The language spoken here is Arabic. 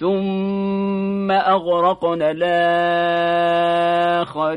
ثم أغرقنا الآخرين.